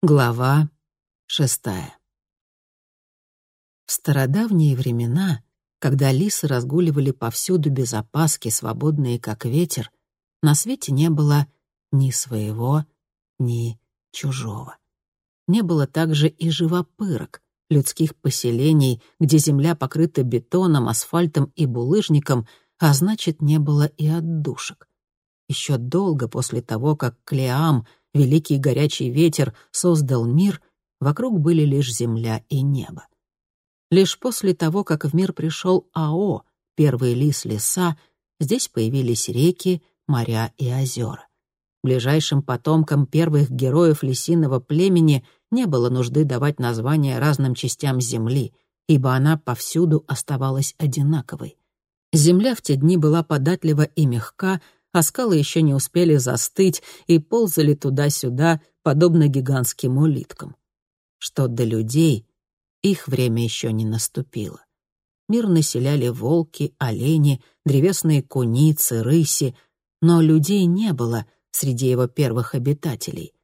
Глава шестая. В стародавние времена, когда лисы разгуливали повсюду без опаски, свободные как ветер, на свете не было ни своего, ни чужого. Не было также и живопырок, людских поселений, где земля покрыта бетоном, асфальтом и булыжником, а значит, не было и отдушек. Еще долго после того, как Клеам — великий горячий ветер создал мир, вокруг были лишь земля и небо. Лишь после того, как в мир пришел Ао, первый лис леса, здесь появились реки, моря и озера. Ближайшим потомкам первых героев лисиного племени не было нужды давать названия разным частям земли, ибо она повсюду оставалась одинаковой. Земля в те дни была податлива и мягка, а скалы еще не успели застыть и ползали туда-сюда, подобно гигантским улиткам. Что до людей, их время еще не наступило. Мир населяли волки, олени, древесные куницы, рыси, но людей не было среди его первых обитателей.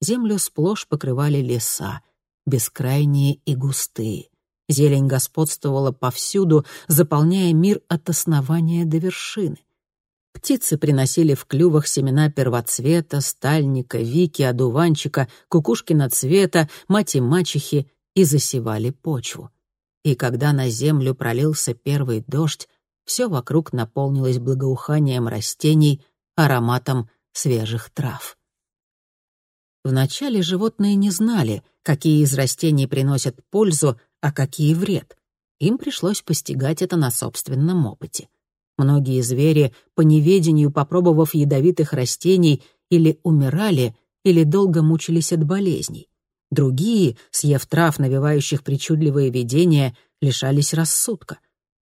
Землю сплошь покрывали леса, бескрайние и густые. Зелень господствовала повсюду, заполняя мир от основания до вершины. Птицы приносили в клювах семена первоцвета, стальника, вики, одуванчика, кукушкина цвета, мати-мачехи и засевали почву. И когда на землю пролился первый дождь, все вокруг наполнилось благоуханием растений, ароматом свежих трав. Вначале животные не знали, какие из растений приносят пользу, а какие вред. Им пришлось постигать это на собственном опыте. Многие звери, по неведению попробовав ядовитых растений, или умирали, или долго мучились от болезней. Другие, съев трав, навевающих причудливые видения, лишались рассудка.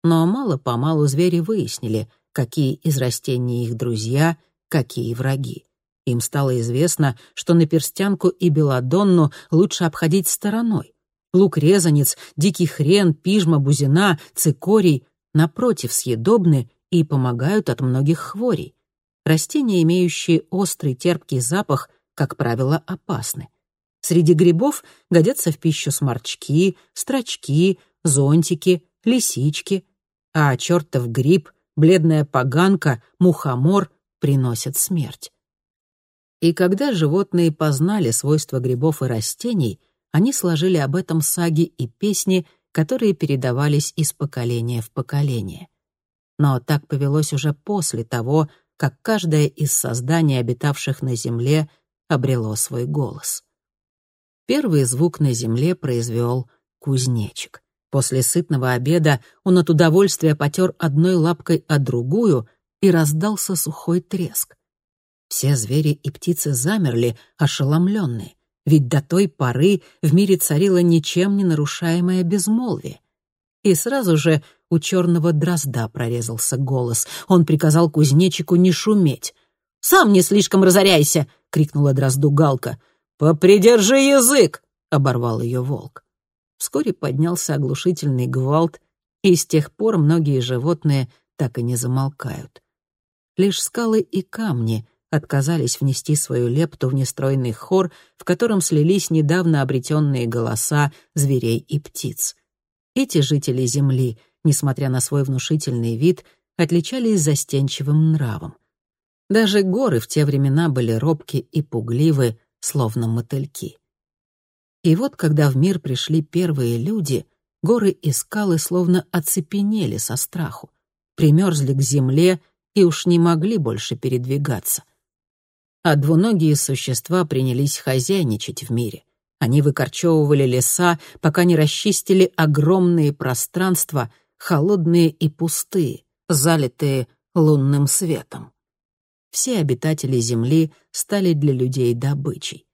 Но мало-помалу звери выяснили, какие из растений их друзья, какие враги. Им стало известно, что на перстянку и белодонну лучше обходить стороной. Лук-резанец, дикий хрен, пижма, бузина, цикорий напротив, съедобны и помогают от многих хворей. Растения, имеющие острый терпкий запах, как правило, опасны. Среди грибов годятся в пищу сморчки, строчки, зонтики, лисички, а чертов гриб, бледная поганка, мухомор приносят смерть. И когда животные познали свойства грибов и растений, они сложили об этом саги и песни — которые передавались из поколения в поколение. Но так повелось уже после того, как каждое из созданий, обитавших на Земле, обрело свой голос. Первый звук на Земле произвел кузнечик. После сытного обеда он от удовольствия потер одной лапкой о другую, и раздался сухой треск. Все звери и птицы замерли, ошеломленные ведь до той поры в мире царило ничем не нарушаемое безмолвие. И сразу же у черного дрозда прорезался голос. Он приказал кузнечику не шуметь. «Сам не слишком разоряйся!» — крикнула дрозду Галка. «Попридержи язык!» — оборвал ее волк. Вскоре поднялся оглушительный гвалт, и с тех пор многие животные так и не замолкают. Лишь скалы и камни отказались внести свою лепту в нестройный хор, в котором слились недавно обретенные голоса зверей и птиц. Эти жители Земли, несмотря на свой внушительный вид, отличались застенчивым нравом. Даже горы в те времена были робки и пугливы, словно мотыльки. И вот, когда в мир пришли первые люди, горы и скалы словно оцепенели со страху, примерзли к земле и уж не могли больше передвигаться а двуногие существа принялись хозяйничать в мире. Они выкорчевывали леса, пока не расчистили огромные пространства, холодные и пустые, залитые лунным светом. Все обитатели Земли стали для людей добычей.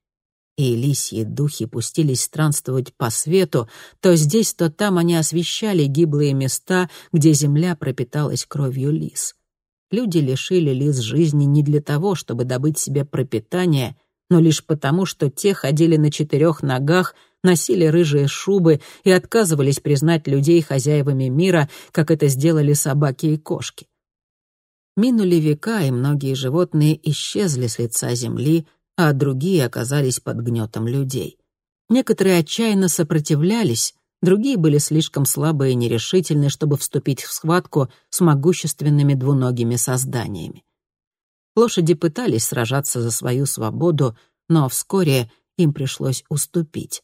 И лисьи духи пустились странствовать по свету, то здесь, то там они освещали гиблые места, где земля пропиталась кровью лис люди лишили лис жизни не для того, чтобы добыть себе пропитание, но лишь потому, что те ходили на четырех ногах, носили рыжие шубы и отказывались признать людей хозяевами мира, как это сделали собаки и кошки. Минули века, и многие животные исчезли с лица земли, а другие оказались под гнетом людей. Некоторые отчаянно сопротивлялись, другие были слишком слабые и нерешительны, чтобы вступить в схватку с могущественными двуногими созданиями. Лошади пытались сражаться за свою свободу, но вскоре им пришлось уступить.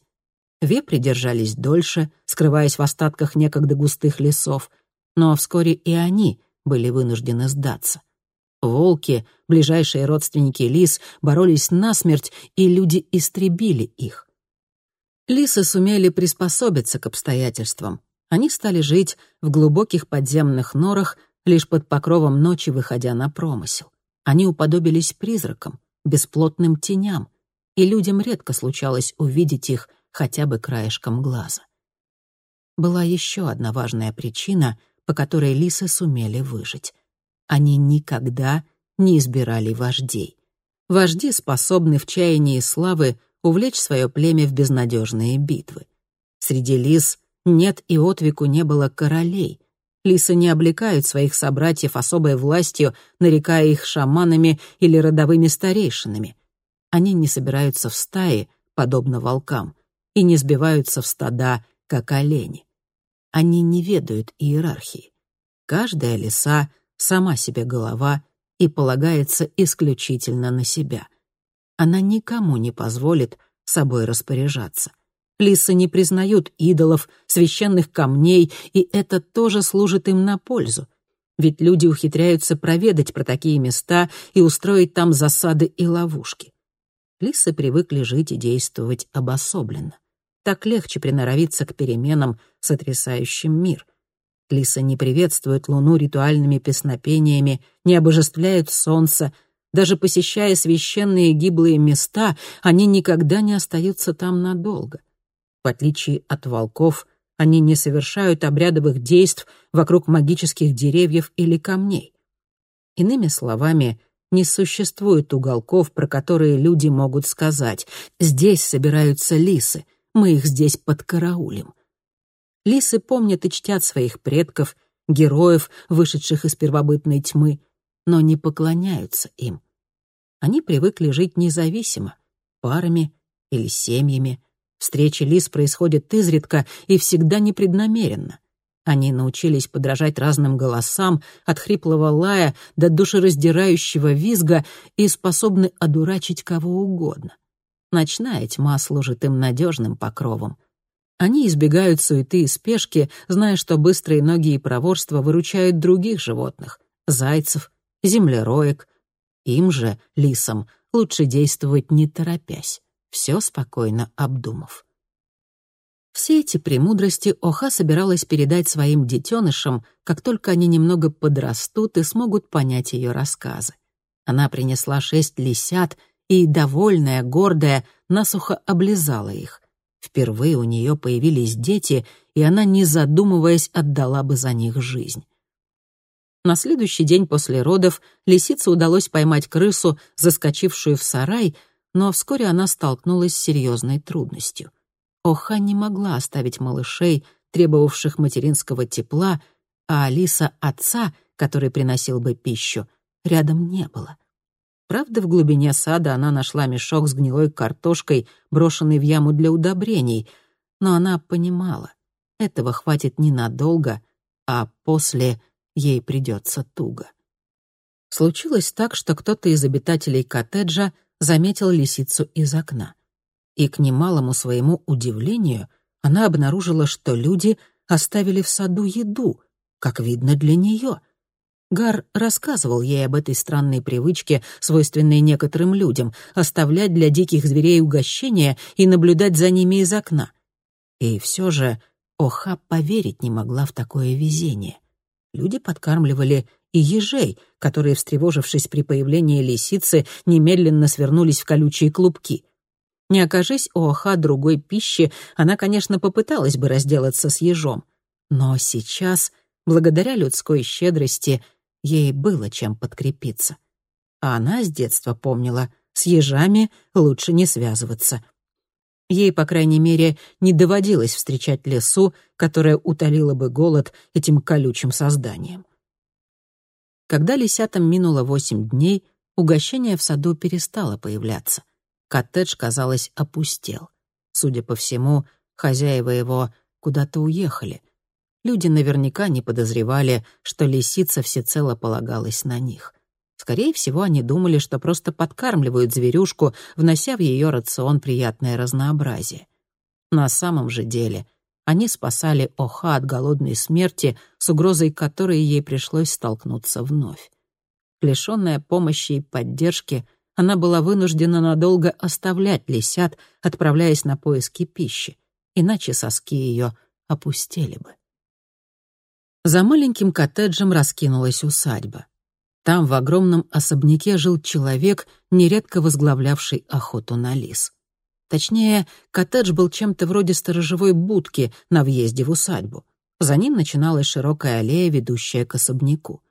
Вепри держались дольше, скрываясь в остатках некогда густых лесов, но вскоре и они были вынуждены сдаться. Волки, ближайшие родственники лис, боролись насмерть, и люди истребили их. Лисы сумели приспособиться к обстоятельствам. Они стали жить в глубоких подземных норах, лишь под покровом ночи выходя на промысел. Они уподобились призракам, бесплотным теням, и людям редко случалось увидеть их хотя бы краешком глаза. Была еще одна важная причина, по которой лисы сумели выжить. Они никогда не избирали вождей. Вожди способны в чаянии славы увлечь свое племя в безнадежные битвы. Среди лис нет и отвеку не было королей. Лисы не облекают своих собратьев особой властью, нарекая их шаманами или родовыми старейшинами. Они не собираются в стаи, подобно волкам, и не сбиваются в стада, как олени. Они не ведают иерархии. Каждая лиса сама себе голова и полагается исключительно на себя. Она никому не позволит собой распоряжаться. Лисы не признают идолов, священных камней, и это тоже служит им на пользу. Ведь люди ухитряются проведать про такие места и устроить там засады и ловушки. Лисы привыкли жить и действовать обособленно так легче приноровиться к переменам, сотрясающим мир. Лисы не приветствуют Луну ритуальными песнопениями, не обожествляют солнце. Даже посещая священные гиблые места, они никогда не остаются там надолго. В отличие от волков, они не совершают обрядовых действий вокруг магических деревьев или камней. Иными словами, не существует уголков, про которые люди могут сказать «здесь собираются лисы», мы их здесь подкараулим. Лисы помнят и чтят своих предков, героев, вышедших из первобытной тьмы, но не поклоняются им. Они привыкли жить независимо, парами или семьями. Встречи лис происходят изредка и всегда непреднамеренно. Они научились подражать разным голосам, от хриплого лая до душераздирающего визга и способны одурачить кого угодно. Ночная тьма служит им надежным покровом. Они избегают суеты и спешки, зная, что быстрые ноги и проворство выручают других животных — зайцев, землероек. Им же, лисам, лучше действовать не торопясь, все спокойно обдумав. Все эти премудрости Оха собиралась передать своим детенышам, как только они немного подрастут и смогут понять ее рассказы. Она принесла шесть лисят и, довольная, гордая, насухо облизала их. Впервые у нее появились дети, и она, не задумываясь, отдала бы за них жизнь. На следующий день после родов лисице удалось поймать крысу, заскочившую в сарай, но вскоре она столкнулась с серьезной трудностью. Оха не могла оставить малышей, требовавших материнского тепла, а Алиса — отца, который приносил бы пищу, рядом не было. Правда, в глубине сада она нашла мешок с гнилой картошкой, брошенный в яму для удобрений, но она понимала, этого хватит ненадолго, а после ей придется туго. Случилось так, что кто-то из обитателей коттеджа заметил лисицу из окна. И к немалому своему удивлению она обнаружила, что люди оставили в саду еду, как видно для нее — Гар рассказывал ей об этой странной привычке, свойственной некоторым людям, оставлять для диких зверей угощения и наблюдать за ними из окна. И все же Оха поверить не могла в такое везение. Люди подкармливали и ежей, которые, встревожившись при появлении лисицы, немедленно свернулись в колючие клубки. Не окажись у Оха другой пищи, она, конечно, попыталась бы разделаться с ежом. Но сейчас, благодаря людской щедрости, ей было чем подкрепиться. А она с детства помнила, с ежами лучше не связываться. Ей, по крайней мере, не доводилось встречать лесу, которая утолила бы голод этим колючим созданием. Когда лисятам минуло восемь дней, угощение в саду перестало появляться. Коттедж, казалось, опустел. Судя по всему, хозяева его куда-то уехали. Люди наверняка не подозревали, что лисица всецело полагалась на них. Скорее всего, они думали, что просто подкармливают зверюшку, внося в ее рацион приятное разнообразие. На самом же деле они спасали Оха от голодной смерти, с угрозой которой ей пришлось столкнуться вновь. Лишенная помощи и поддержки, она была вынуждена надолго оставлять лисят, отправляясь на поиски пищи, иначе соски ее опустели бы. За маленьким коттеджем раскинулась усадьба. Там в огромном особняке жил человек, нередко возглавлявший охоту на лис. Точнее, коттедж был чем-то вроде сторожевой будки на въезде в усадьбу. За ним начиналась широкая аллея, ведущая к особняку.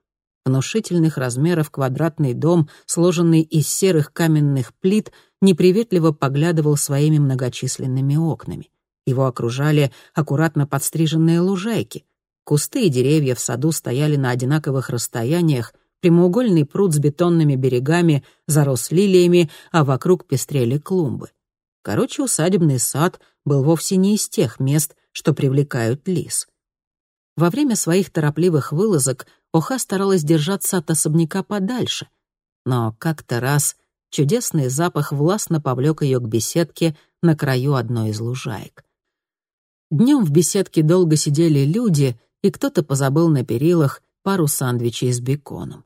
Внушительных размеров квадратный дом, сложенный из серых каменных плит, неприветливо поглядывал своими многочисленными окнами. Его окружали аккуратно подстриженные лужайки. Кусты и деревья в саду стояли на одинаковых расстояниях, прямоугольный пруд с бетонными берегами зарос лилиями, а вокруг пестрели клумбы. Короче, усадебный сад был вовсе не из тех мест, что привлекают лис. Во время своих торопливых вылазок Оха старалась держаться от особняка подальше, но как-то раз чудесный запах властно повлек ее к беседке на краю одной из лужаек. Днем в беседке долго сидели люди, и кто-то позабыл на перилах пару сандвичей с беконом.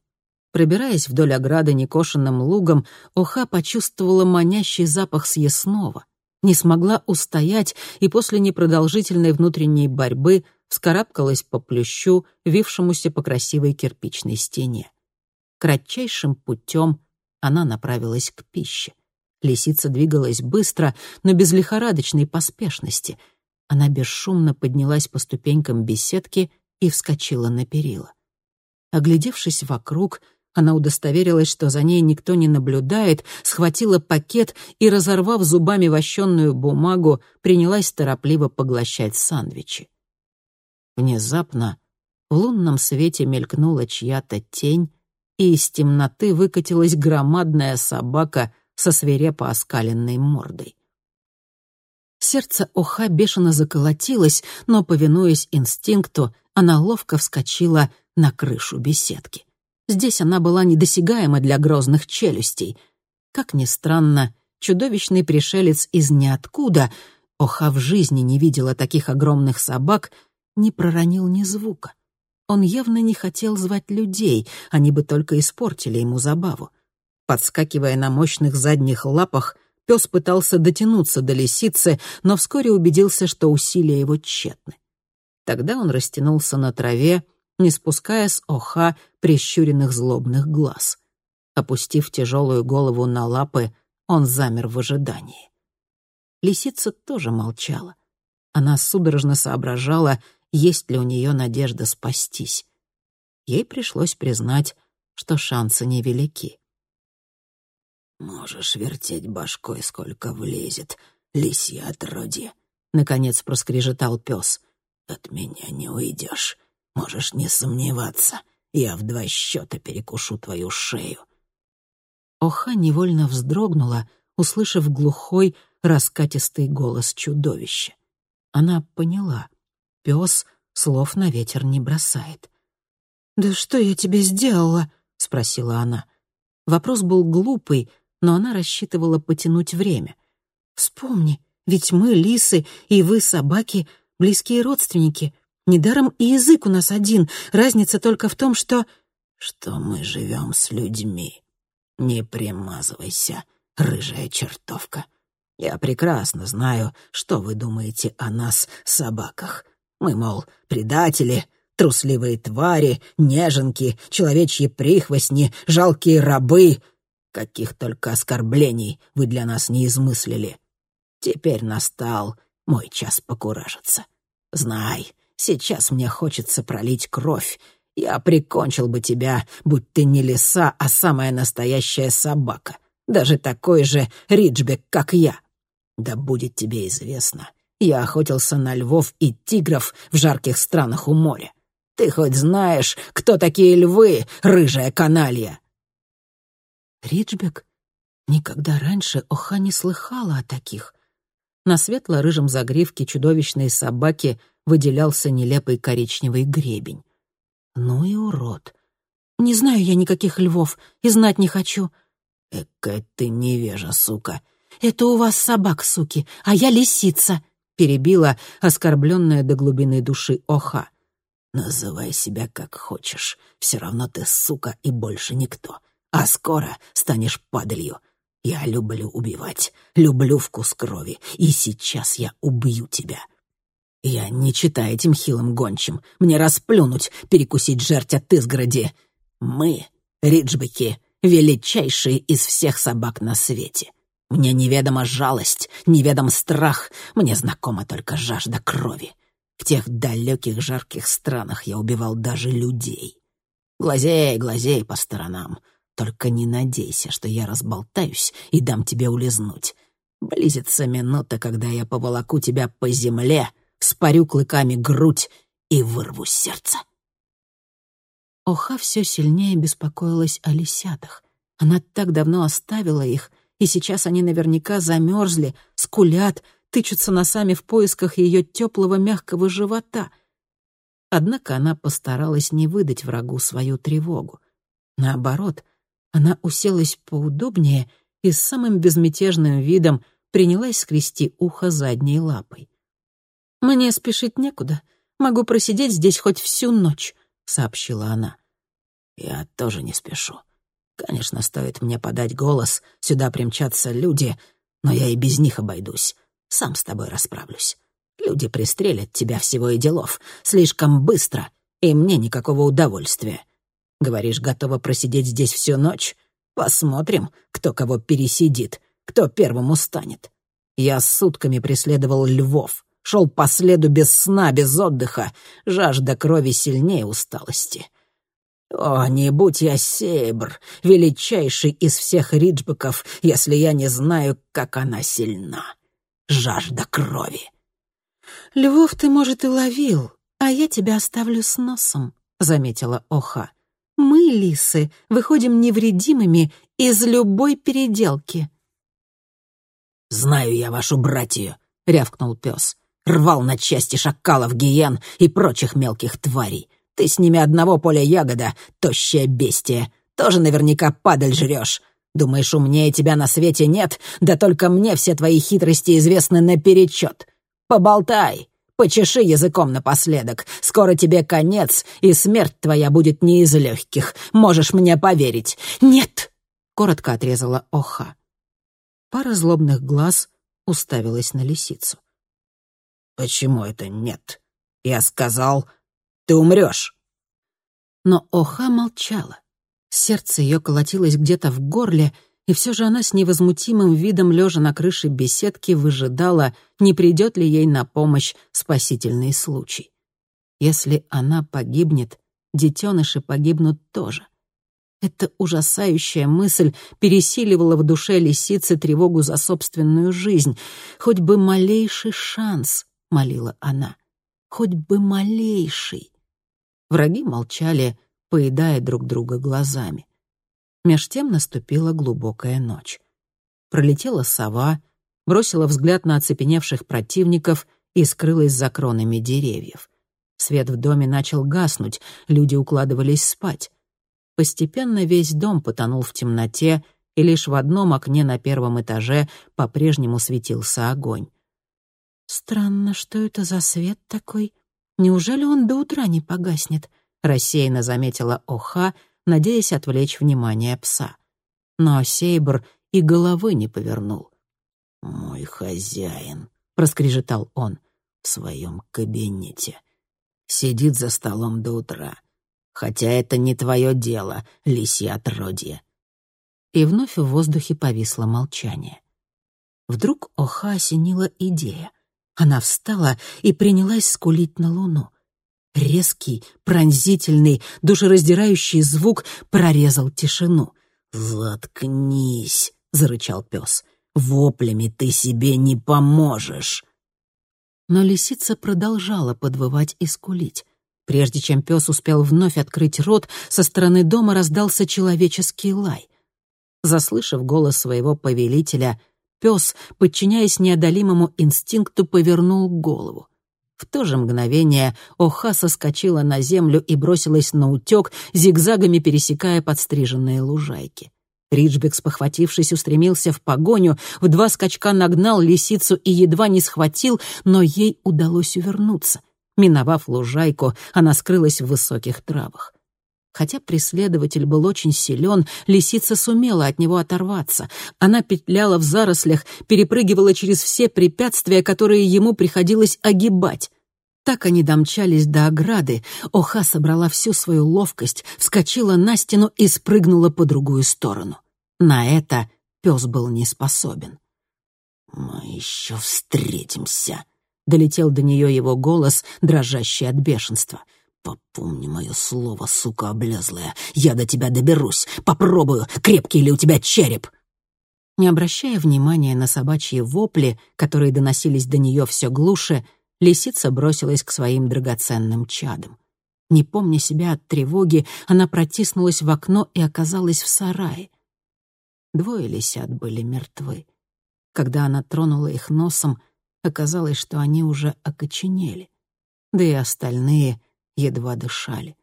Пробираясь вдоль ограды некошенным лугом, Оха почувствовала манящий запах съестного, не смогла устоять и после непродолжительной внутренней борьбы вскарабкалась по плющу, вившемуся по красивой кирпичной стене. Кратчайшим путем она направилась к пище. Лисица двигалась быстро, но без лихорадочной поспешности. Она бесшумно поднялась по ступенькам беседки и вскочила на перила. Оглядевшись вокруг, она удостоверилась, что за ней никто не наблюдает, схватила пакет и, разорвав зубами вощенную бумагу, принялась торопливо поглощать сандвичи. Внезапно в лунном свете мелькнула чья-то тень, и из темноты выкатилась громадная собака со свирепо оскаленной мордой. Сердце Оха бешено заколотилось, но, повинуясь инстинкту, она ловко вскочила на крышу беседки. Здесь она была недосягаема для грозных челюстей. Как ни странно, чудовищный пришелец из ниоткуда, Оха в жизни не видела таких огромных собак, не проронил ни звука. Он явно не хотел звать людей, они бы только испортили ему забаву. Подскакивая на мощных задних лапах, пес пытался дотянуться до лисицы, но вскоре убедился, что усилия его тщетны. Тогда он растянулся на траве, не спуская с оха прищуренных злобных глаз. Опустив тяжелую голову на лапы, он замер в ожидании. Лисица тоже молчала. Она судорожно соображала, есть ли у нее надежда спастись. Ей пришлось признать, что шансы невелики. «Можешь вертеть башкой, сколько влезет, лисья отродье», — наконец проскрежетал пес. «От меня не уйдешь. Можешь не сомневаться, я в два счета перекушу твою шею». Оха невольно вздрогнула, услышав глухой, раскатистый голос чудовища. Она поняла. Пес слов на ветер не бросает. «Да что я тебе сделала?» — спросила она. Вопрос был глупый, но она рассчитывала потянуть время. «Вспомни, ведь мы, лисы, и вы, собаки, близкие родственники. Недаром и язык у нас один, разница только в том, что... Что мы живем с людьми. Не примазывайся, рыжая чертовка. Я прекрасно знаю, что вы думаете о нас, собаках. Мы, мол, предатели, трусливые твари, неженки, человечьи прихвостни, жалкие рабы. Каких только оскорблений вы для нас не измыслили. Теперь настал мой час покуражиться. Знай, Сейчас мне хочется пролить кровь. Я прикончил бы тебя, будь ты не лиса, а самая настоящая собака. Даже такой же риджбек, как я. Да будет тебе известно, я охотился на львов и тигров в жарких странах у моря. Ты хоть знаешь, кто такие львы, рыжая каналья?» «Риджбек? Никогда раньше Оха не слыхала о таких. На светло-рыжем загривке чудовищной собаки выделялся нелепый коричневый гребень. Ну и урод. «Не знаю я никаких львов и знать не хочу». «Экая ты невежа, сука». «Это у вас собак, суки, а я лисица», — перебила оскорбленная до глубины души Оха. «Называй себя как хочешь, все равно ты сука и больше никто, а скоро станешь падалью. Я люблю убивать, люблю вкус крови, и сейчас я убью тебя. Я не читаю этим хилым гончим. Мне расплюнуть, перекусить жерть от изгороди. Мы, риджбеки, величайшие из всех собак на свете. Мне неведома жалость, неведом страх, мне знакома только жажда крови. В тех далеких жарких странах я убивал даже людей. Глазей, глазей по сторонам. Только не надейся, что я разболтаюсь и дам тебе улизнуть. Близится минута, когда я поволоку тебя по земле, вспорю клыками грудь и вырву сердце. Оха все сильнее беспокоилась о лисятах. Она так давно оставила их, и сейчас они наверняка замерзли, скулят, тычутся носами в поисках ее теплого мягкого живота. Однако она постаралась не выдать врагу свою тревогу. Наоборот, она уселась поудобнее и с самым безмятежным видом принялась скрести ухо задней лапой. «Мне спешить некуда. Могу просидеть здесь хоть всю ночь», — сообщила она. «Я тоже не спешу. Конечно, стоит мне подать голос, сюда примчатся люди, но я и без них обойдусь. Сам с тобой расправлюсь. Люди пристрелят тебя всего и делов. Слишком быстро, и мне никакого удовольствия. Говоришь, готова просидеть здесь всю ночь? Посмотрим, кто кого пересидит, кто первым устанет. Я сутками преследовал львов, шел по следу без сна, без отдыха. Жажда крови сильнее усталости. О, не будь я Сейбр, величайший из всех риджбеков, если я не знаю, как она сильна. Жажда крови. «Львов ты, может, и ловил, а я тебя оставлю с носом», — заметила Оха. «Мы, лисы, выходим невредимыми из любой переделки». «Знаю я вашу братью», — рявкнул пес рвал на части шакалов, гиен и прочих мелких тварей. Ты с ними одного поля ягода, тощее бестие. Тоже наверняка падаль жрешь. Думаешь, умнее тебя на свете нет? Да только мне все твои хитрости известны наперечет. Поболтай, почеши языком напоследок. Скоро тебе конец, и смерть твоя будет не из легких. Можешь мне поверить. Нет!» — коротко отрезала Оха. Пара злобных глаз уставилась на лисицу. «Почему это нет? Я сказал, ты умрешь». Но Оха молчала. Сердце ее колотилось где-то в горле, и все же она с невозмутимым видом, лежа на крыше беседки, выжидала, не придет ли ей на помощь спасительный случай. Если она погибнет, детеныши погибнут тоже. Эта ужасающая мысль пересиливала в душе лисицы тревогу за собственную жизнь. Хоть бы малейший шанс, — молила она. «Хоть бы малейший!» Враги молчали, поедая друг друга глазами. Меж тем наступила глубокая ночь. Пролетела сова, бросила взгляд на оцепеневших противников и скрылась за кронами деревьев. Свет в доме начал гаснуть, люди укладывались спать. Постепенно весь дом потонул в темноте, и лишь в одном окне на первом этаже по-прежнему светился огонь. «Странно, что это за свет такой? Неужели он до утра не погаснет?» — рассеянно заметила Оха, надеясь отвлечь внимание пса. Но Сейбр и головы не повернул. «Мой хозяин», — проскрежетал он, — «в своем кабинете. Сидит за столом до утра. Хотя это не твое дело, лисья отродье». И вновь в воздухе повисло молчание. Вдруг Оха осенила идея — она встала и принялась скулить на луну. Резкий, пронзительный, душераздирающий звук прорезал тишину. «Заткнись!» — зарычал пес. «Воплями ты себе не поможешь!» Но лисица продолжала подвывать и скулить. Прежде чем пес успел вновь открыть рот, со стороны дома раздался человеческий лай. Заслышав голос своего повелителя, пес, подчиняясь неодолимому инстинкту, повернул голову. В то же мгновение Оха соскочила на землю и бросилась на утек, зигзагами пересекая подстриженные лужайки. Риджбек, спохватившись, устремился в погоню, в два скачка нагнал лисицу и едва не схватил, но ей удалось увернуться. Миновав лужайку, она скрылась в высоких травах. Хотя преследователь был очень силен, лисица сумела от него оторваться. Она петляла в зарослях, перепрыгивала через все препятствия, которые ему приходилось огибать. Так они домчались до ограды. Оха собрала всю свою ловкость, вскочила на стену и спрыгнула по другую сторону. На это пес был не способен. «Мы еще встретимся», — долетел до нее его голос, дрожащий от бешенства — «Попомни мое слово, сука облезлая. Я до тебя доберусь. Попробую, крепкий ли у тебя череп». Не обращая внимания на собачьи вопли, которые доносились до нее все глуше, лисица бросилась к своим драгоценным чадам. Не помня себя от тревоги, она протиснулась в окно и оказалась в сарае. Двое лисят были мертвы. Когда она тронула их носом, оказалось, что они уже окоченели. Да и остальные едва дышали.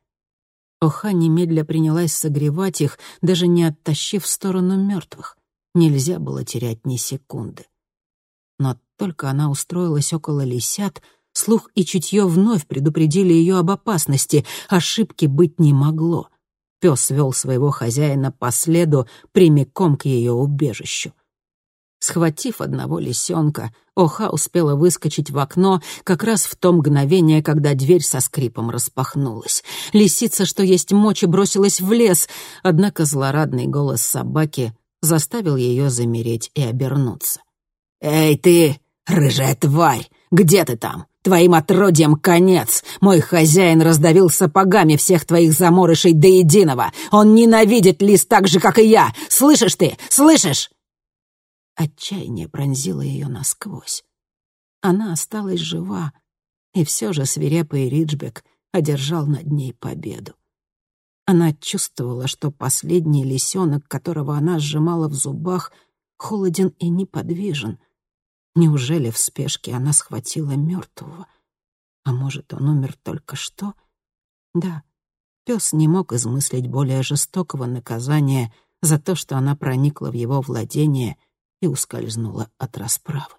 Оха немедля принялась согревать их, даже не оттащив в сторону мертвых. Нельзя было терять ни секунды. Но только она устроилась около лисят, слух и чутье вновь предупредили ее об опасности, ошибки быть не могло. Пес вел своего хозяина по следу прямиком к ее убежищу. Схватив одного лисенка, Оха успела выскочить в окно как раз в то мгновение, когда дверь со скрипом распахнулась. Лисица, что есть мочи, бросилась в лес, однако злорадный голос собаки заставил ее замереть и обернуться. «Эй ты, рыжая тварь, где ты там? Твоим отродьям конец. Мой хозяин раздавил сапогами всех твоих заморышей до единого. Он ненавидит лис так же, как и я. Слышишь ты? Слышишь?» Отчаяние пронзило ее насквозь. Она осталась жива, и все же свирепый Риджбек одержал над ней победу. Она чувствовала, что последний лисенок, которого она сжимала в зубах, холоден и неподвижен. Неужели в спешке она схватила мертвого? А может, он умер только что? Да, пес не мог измыслить более жестокого наказания за то, что она проникла в его владение и ускользнула от расправы.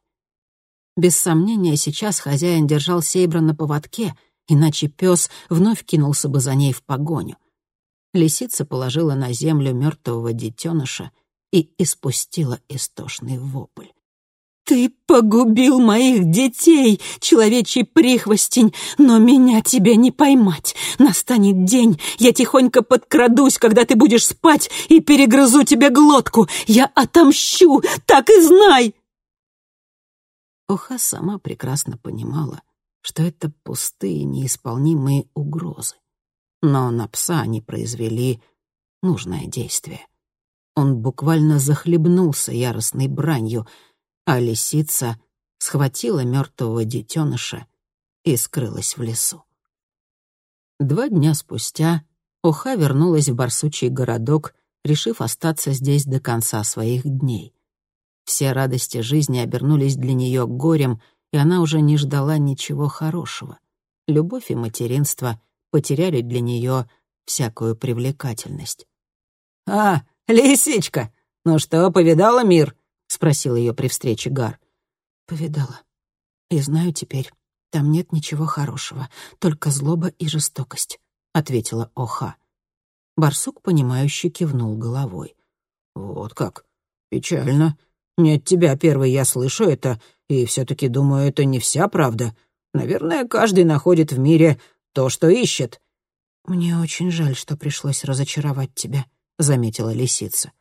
Без сомнения, сейчас хозяин держал Сейбра на поводке, иначе пес вновь кинулся бы за ней в погоню. Лисица положила на землю мертвого детеныша и испустила истошный вопль. «Ты погубил моих детей, человечий прихвостень, но меня тебе не поймать. Настанет день, я тихонько подкрадусь, когда ты будешь спать, и перегрызу тебе глотку. Я отомщу, так и знай!» Оха сама прекрасно понимала, что это пустые, неисполнимые угрозы. Но на пса они произвели нужное действие. Он буквально захлебнулся яростной бранью — а лисица схватила мертвого детеныша и скрылась в лесу. Два дня спустя Оха вернулась в барсучий городок, решив остаться здесь до конца своих дней. Все радости жизни обернулись для нее горем, и она уже не ждала ничего хорошего. Любовь и материнство потеряли для нее всякую привлекательность. «А, лисичка, ну что, повидала мир?» — спросил ее при встрече Гар. «Повидала. И знаю теперь, там нет ничего хорошего, только злоба и жестокость», — ответила Оха. Барсук, понимающе кивнул головой. «Вот как. Печально. Не от тебя первый я слышу это, и все-таки думаю, это не вся правда. Наверное, каждый находит в мире то, что ищет». «Мне очень жаль, что пришлось разочаровать тебя», — заметила лисица.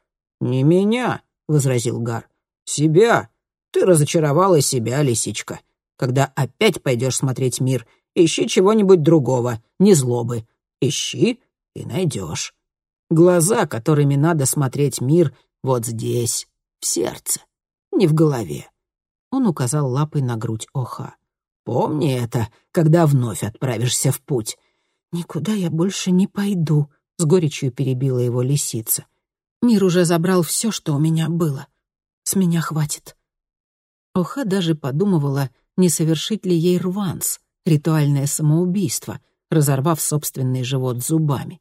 «Не меня», — возразил Гар. «Себя. Ты разочаровала себя, лисичка. Когда опять пойдешь смотреть мир, ищи чего-нибудь другого, не злобы. Ищи и найдешь. Глаза, которыми надо смотреть мир, вот здесь, в сердце, не в голове». Он указал лапой на грудь Оха. «Помни это, когда вновь отправишься в путь». «Никуда я больше не пойду», — с горечью перебила его лисица. Мир уже забрал все, что у меня было. С меня хватит. Оха даже подумывала, не совершить ли ей рванс, ритуальное самоубийство, разорвав собственный живот зубами.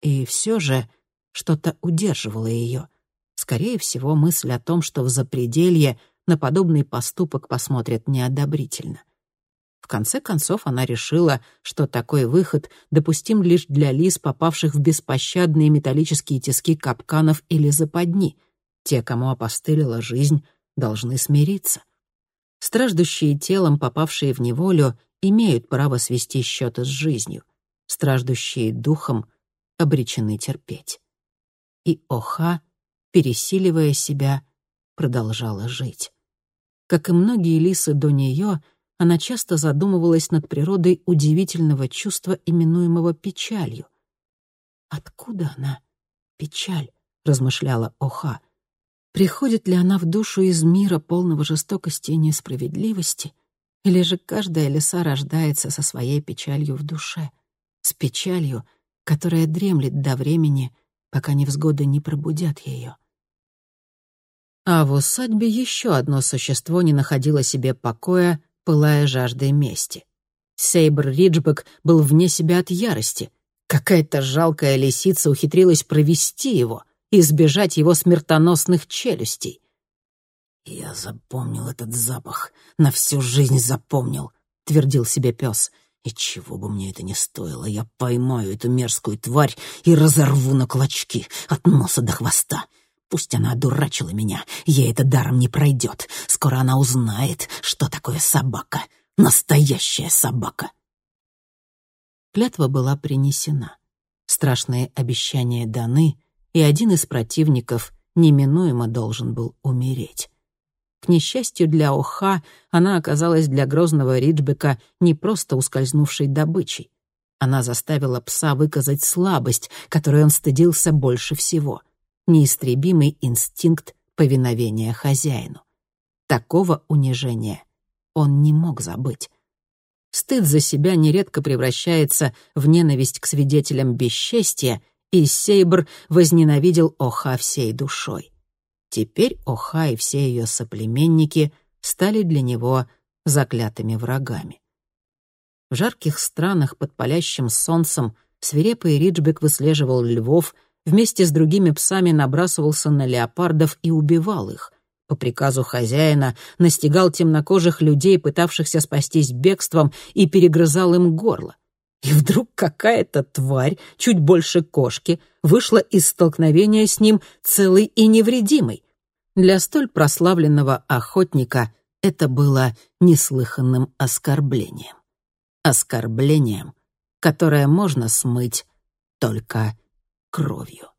И все же что-то удерживало ее. Скорее всего, мысль о том, что в запределье на подобный поступок посмотрят неодобрительно. В конце концов, она решила, что такой выход допустим лишь для лис, попавших в беспощадные металлические тиски капканов или западни. Те, кому опостылила жизнь, должны смириться. Страждущие телом, попавшие в неволю, имеют право свести счеты с жизнью. Страждущие духом обречены терпеть. И Оха, пересиливая себя, продолжала жить. Как и многие лисы до нее, она часто задумывалась над природой удивительного чувства, именуемого печалью. «Откуда она, печаль?» — размышляла Оха. «Приходит ли она в душу из мира, полного жестокости и несправедливости, или же каждая лиса рождается со своей печалью в душе, с печалью, которая дремлет до времени, пока невзгоды не пробудят ее?» А в усадьбе еще одно существо не находило себе покоя, пылая жаждой мести. Сейбр Риджбек был вне себя от ярости. Какая-то жалкая лисица ухитрилась провести его избежать его смертоносных челюстей. «Я запомнил этот запах, на всю жизнь запомнил», — твердил себе пес. «И чего бы мне это ни стоило, я поймаю эту мерзкую тварь и разорву на клочки от носа до хвоста. Пусть она одурачила меня, ей это даром не пройдет. Скоро она узнает, что такое собака. Настоящая собака. Клятва была принесена. Страшные обещания даны, и один из противников неминуемо должен был умереть. К несчастью для Оха, она оказалась для грозного Риджбека не просто ускользнувшей добычей. Она заставила пса выказать слабость, которой он стыдился больше всего — неистребимый инстинкт повиновения хозяину. Такого унижения он не мог забыть. Стыд за себя нередко превращается в ненависть к свидетелям бесчестия, и Сейбр возненавидел Оха всей душой. Теперь Оха и все ее соплеменники стали для него заклятыми врагами. В жарких странах под палящим солнцем свирепый Риджбек выслеживал львов — вместе с другими псами набрасывался на леопардов и убивал их. По приказу хозяина настигал темнокожих людей, пытавшихся спастись бегством, и перегрызал им горло. И вдруг какая-то тварь, чуть больше кошки, вышла из столкновения с ним целой и невредимой. Для столь прославленного охотника это было неслыханным оскорблением. Оскорблением, которое можно смыть только кровью.